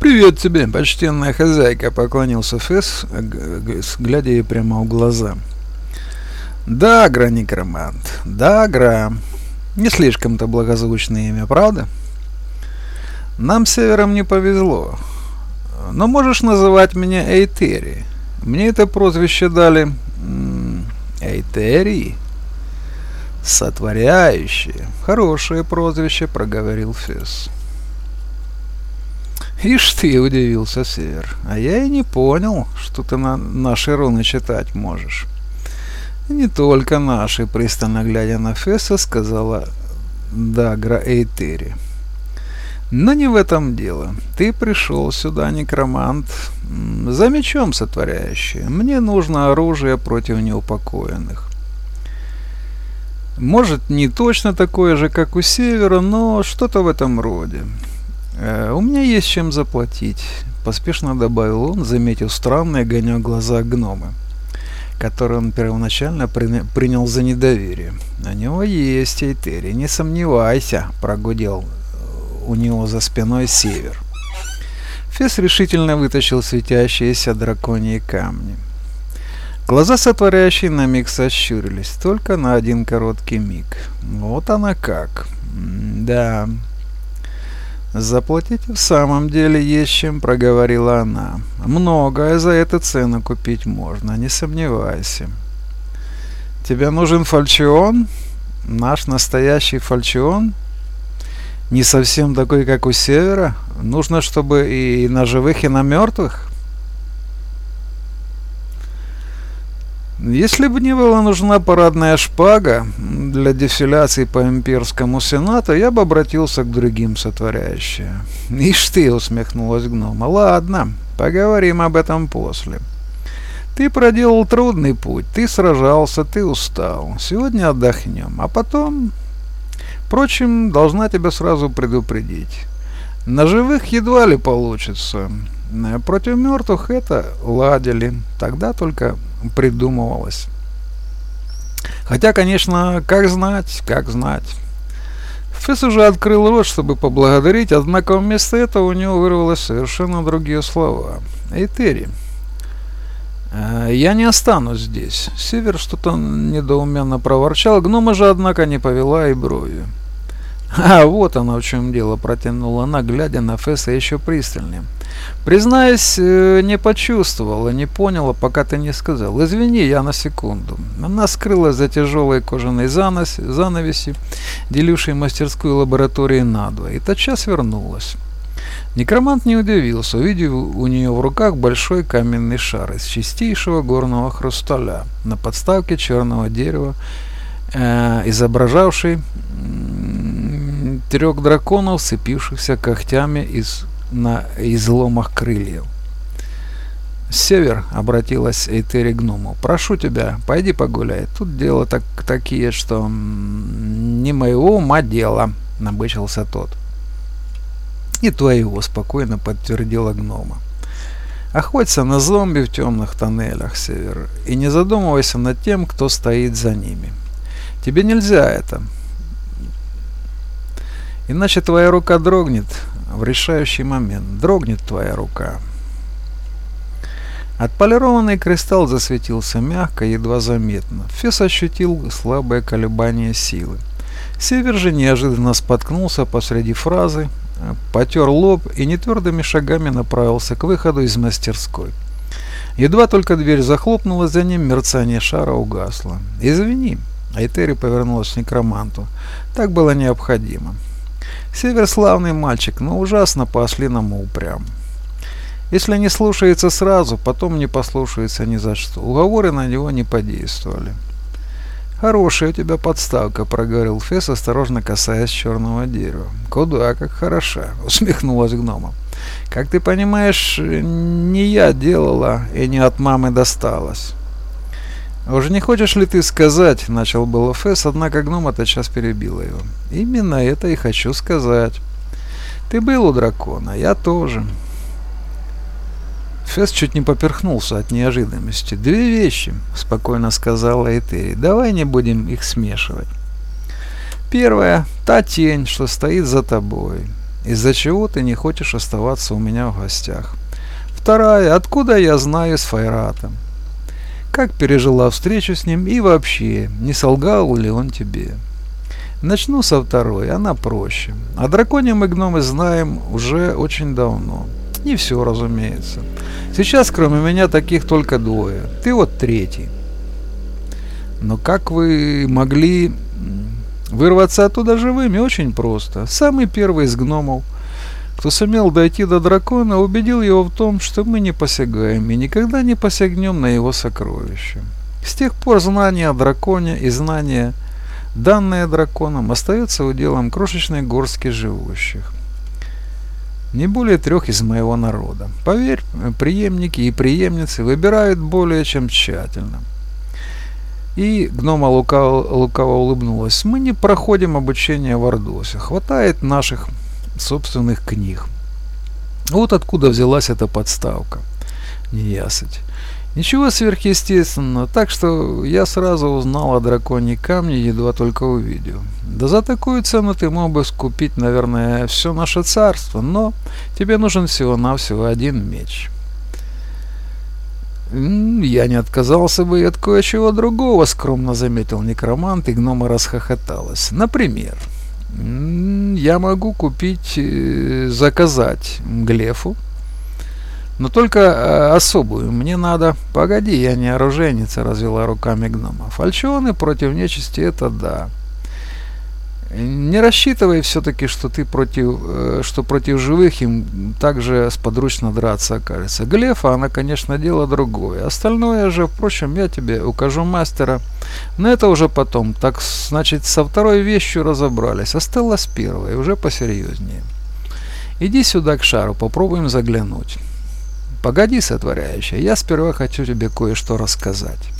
«Привет тебе, почтенная хозяйка», — поклонился Фесс, глядя ей прямо в глаза. «Да, Гра-некромант, да, Гра. Не слишком-то благозвучное имя, правда?» «Нам севером не повезло. Но можешь называть меня Эйтери. Мне это прозвище дали... Эйтери?» «Сотворяющие. Хорошее прозвище», — проговорил Фесс. «Ишь ты!» — удивился Север. «А я и не понял, что ты на наши руны читать можешь». «Не только наши», — пристально глядя на Фесса, сказала Дагра Эйтери. «Но не в этом дело. Ты пришел сюда, некромант, за мечом сотворяющий. Мне нужно оружие против неупокоенных. Может, не точно такое же, как у Севера, но что-то в этом роде. Э, «У меня есть чем заплатить», — поспешно добавил он, заметив странные огонек глаза гнома, который он первоначально при... принял за недоверие. «У него есть Эйтери, не сомневайся», — прогудел э, у него за спиной север. Фес решительно вытащил светящиеся драконьи камни. Глаза сотворяющие на миг сощурились, только на один короткий миг. Вот она как. да... «Заплатить в самом деле есть чем», — проговорила она. «Многое за эту цену купить можно, не сомневайся». «Тебе нужен фальчион? Наш настоящий фальчион? Не совсем такой, как у Севера? Нужно, чтобы и на живых, и на мертвых?» Если бы не была нужна парадная шпага для дефиляции по имперскому сенату, я бы обратился к другим сотворяющим. Ишь ты, усмехнулась гнома. Ладно, поговорим об этом после. Ты проделал трудный путь, ты сражался, ты устал. Сегодня отдохнем, а потом... Впрочем, должна тебя сразу предупредить. На живых едва ли получится. Против мертвых это ладили. Тогда только придумывалось. Хотя, конечно, как знать, как знать. Фесс уже открыл рот, чтобы поблагодарить, однако вместо этого у него вырвалось совершенно другие слова. «Этери, э, я не останусь здесь». Север что-то недоуменно проворчал, гнома же, однако, не повела и бровью. «А, вот оно в чем дело», — протянула она, глядя на Фесса еще пристальнее. «Признаюсь, э, не почувствовала, не поняла, пока ты не сказал. Извини, я на секунду». Она скрылась за тяжелой кожаной занос, занавесью, делившей мастерскую лабораторию надвое, и тотчас вернулась. Некромант не удивился, увидев у нее в руках большой каменный шар из чистейшего горного хрусталя на подставке черного дерева, э, изображавший трех драконов, сцепившихся когтями из, на изломах крыльев. «Север», — обратилась Эйтери гному, — «прошу тебя, пойди погуляй. Тут дело так, такие, что не моего ума дело», — набычился тот. «И твоего», — спокойно подтвердила гнома. «Охоться на зомби в темных тоннелях, Север, и не задумывайся над тем, кто стоит за ними. Тебе нельзя это. Иначе твоя рука дрогнет в решающий момент. Дрогнет твоя рука. Отполированный кристалл засветился мягко, едва заметно. Фес ощутил слабое колебание силы. Север же неожиданно споткнулся посреди фразы, потер лоб и нетвердыми шагами направился к выходу из мастерской. Едва только дверь захлопнулась за ним, мерцание шара угасло. «Извини», — Айтери повернулась к некроманту, — «так было необходимо». Север славный мальчик, но ужасно по-ослиному упрям. Если не слушается сразу, потом не послушается ни за что. Уговоры на него не подействовали. «Хорошая у тебя подставка», — проговорил Фес, осторожно касаясь черного дерева. «Куда, как хороша», — усмехнулась гнома. «Как ты понимаешь, не я делала и не от мамы досталась». «Уже не хочешь ли ты сказать?» — начал было Фесс, однако гном тотчас перебила его. «Именно это и хочу сказать. Ты был у дракона, я тоже». Фесс чуть не поперхнулся от неожиданности. «Две вещи», — спокойно сказала Этери. «Давай не будем их смешивать. Первая — та тень, что стоит за тобой. из-за чего ты не хочешь оставаться у меня в гостях. Вторая, откуда я знаю с Файратом? Как пережила встречу с ним и вообще, не солгал ли он тебе? Начну со второй, она проще. О драконе мы гномы знаем уже очень давно. Не все, разумеется. Сейчас кроме меня таких только двое. Ты вот третий. Но как вы могли вырваться оттуда живыми? Очень просто. Самый первый из гномов, кто сумел дойти до дракона, убедил его в том, что мы не посягаем и никогда не посягнем на его сокровища. С тех пор знание о драконе и знание, данное драконом, остается уделом крошечной горстки живущих. Не более трех из моего народа. Поверь, преемники и преемницы выбирают более чем тщательно. И гнома лукаво, лукаво улыбнулась. Мы не проходим обучение в Ордосе. Хватает наших собственных книг. Вот откуда взялась эта подставка. Неясыть. Ничего сверхъестественного, так что я сразу узнал о драконьей камне, едва только увидел. Да за такую цену ты мог бы скупить, наверное, все наше царство, но тебе нужен всего-навсего один меч. «Я не отказался бы и от кое-чего другого», — скромно заметил некромант, и гнома расхохоталась. «Например, я могу купить, э, заказать Глефу, но только э, особую. Мне надо... Погоди, я не оружейница, развела руками гнома. Фальчионы против нечисти это да. Не рассчитывай все-таки, что ты против, э, что против живых им также сподручно драться окажется. Глефа, она, конечно, дело другое. Остальное же, впрочем, я тебе укажу мастера. Но это уже потом. Так, значит, со второй вещью разобрались. Осталось первой, уже посерьезнее. Иди сюда к шару, попробуем заглянуть. Погоди, сотворяющая, я сперва хочу тебе кое-что рассказать.